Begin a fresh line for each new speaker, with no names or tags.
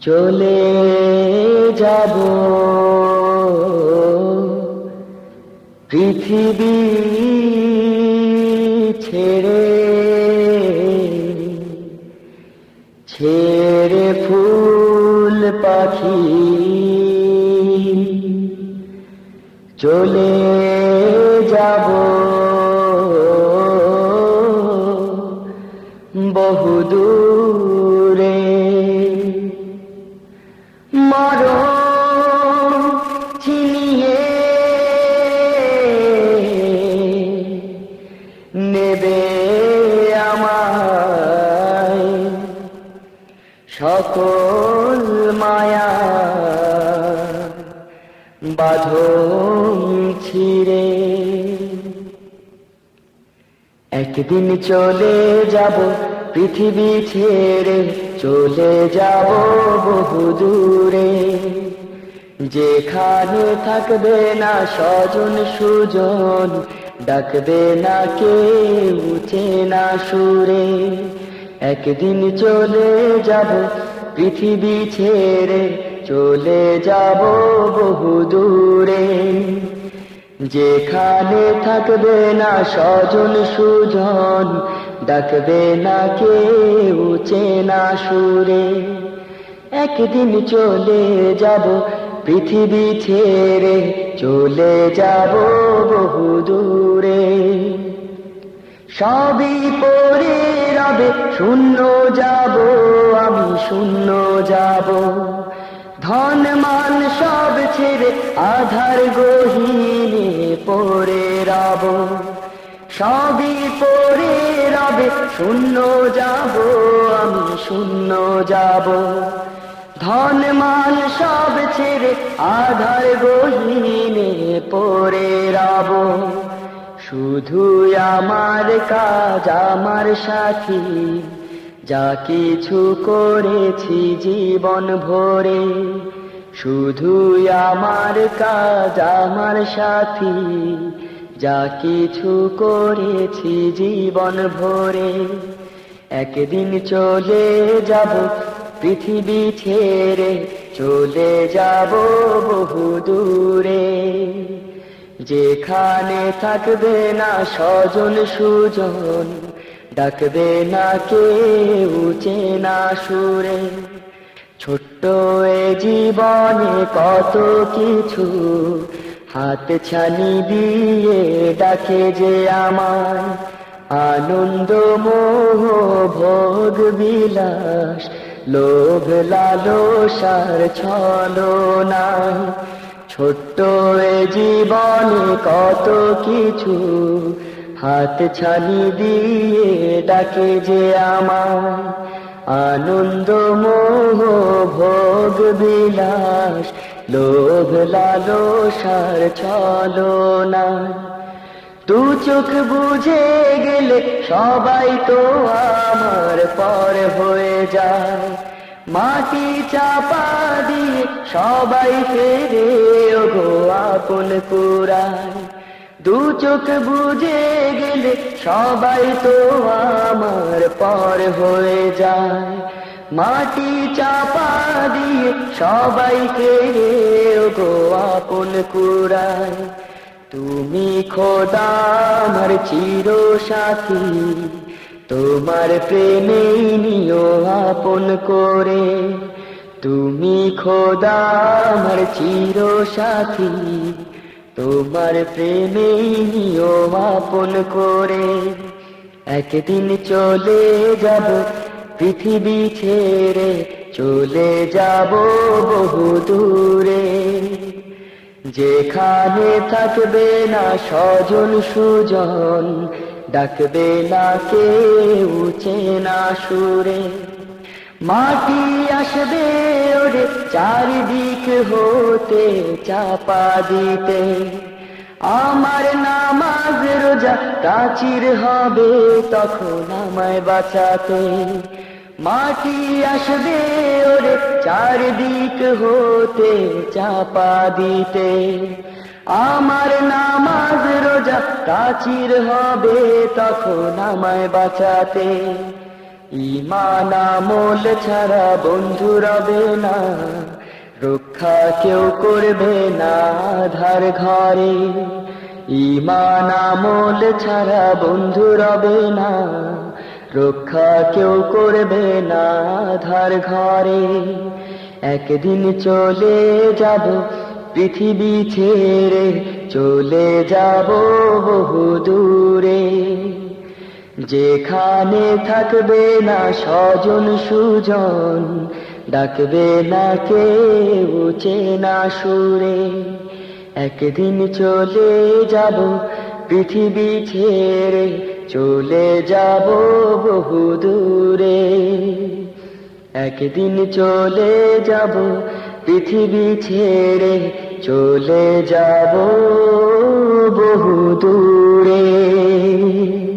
চলে যাব। পৃথিবী ছেড়ে ছেড়ে ফুল পাখি চলে যাব। সকল মায়া বাঁধন ছিড়ে। একদিন চলে যাব, পৃথিবী ছেড়ে চলে যাব বহু দূরে। যেখানে থাকবে না স্বজন সুজন, ডাকবে না কে উঠে না সুরে। একদিন চলে যাব, পৃথিবী ছেড়ে চলে যাব বহু দূরে। যেখানে থাকবে না স্বজন সুজন, ডাকবে না কে উচে না সুরে। একদিন চলে যাব, পৃথিবী ছেড়ে চলে যাব বহু দূরে। সবই পরে রবে, শূন্য যাব, আমি শূন্য যাব। ধন মান সব ছেড়ে আধার গহিনে পরে রব। সবই পরে রবে, শূন্য যাব, আমি শূন্য যাব। ধন মান সব ছেড়ে আধার গহিনে পরে রব। শুধু আমার কাজ, আমার সাথী। যা কিছু করেছি জীবন ভরে শুধু আমার কাজ, আমার সাথী। যা কিছু করেছি জীবন ভরে, একদিন চলে যাব পৃথিবী ছেড়ে, চলে যাব বহু দূরে যেখানে থাকবে না স্বজন সুজন, ডাকবে না কে উচে না সুরে। ছোট্ট এ জীবনে কত কিছু হাত ছানি দিয়ে ডাকে যে আমার আনন্দ, মোহ, ভোগ, বিলাস, লোভ, লালসার ছলো না ছোট্ট এ জীবনে কত কিছু হাত ছানি দিয়ে ডাকে যে আমার আনন্দ মোহ, ভোগ বিলাস, লোভ লালসার ছলো না দু চোখ বুঝে গেলে সবাই তো আমার পর হয়ে যায়। মাটি চাপা দিয়ে সবাই ফেরে গো আপন কুড়ায় দু চোখ বুঝে গেলে সবাই তো আমার পর হয়ে যায়। মাটি চাপা দিয়ে সবাই ফেরে গো আপন কুড়ায় তুমি খোদা আমার চির সাথী তোমার প্রেমে নিও আপন করে। তুমি খোদা আমার চির সাথী তোমার প্রেমে নিও আপন করে। একদিন চলে যাব, পৃথিবী ছেড়ে চলে যাব বহু দূরে। যেখানে থাকবে না স্বজন সুজন ডাকবে না কে উচে না সুরে। মাটি আসবে ওরে, চারিদিক হতে চাপা দিতে। আমার নামাজ রোজা প্রাচীর হবে তখন আমায় বাঁচাতে। মাটি আসবে ওরে, চারিদিক হতে চাপা দিতে। আমার নামাজ রোজা প্রাচীর হবে তখন আমায় বাঁচাতে। ইমান আমল ছাড়া বন্ধু রবে না, রক্ষা কেউ করবে না ধার ঘরে। ইমান আমল ছাড়া বন্ধু রবে না। রক্ষা কেউ করবে না ধার ঘরে। একদিন চলে যাব পৃথিবী ছেড়ে, চলে যাব বহু দূরে। যেখানে থাকবে না স্বজন সুজন, ডাকবে না কেউ না সুরে। একদিন চলে যাব পৃথিবী ছেড়ে চলে যাব বহু দূরে। একদিন চলে যাব পৃথিবী ছেড়ে চলে যাব বহু দূরে।